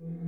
Mm-hmm.